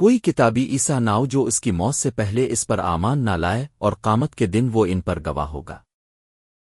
کوئی کتابی عیسیٰ ناؤ جو اس کی موت سے پہلے اس پر آمان نہ لائے اور قامت کے دن وہ ان پر گواہ ہوگا۔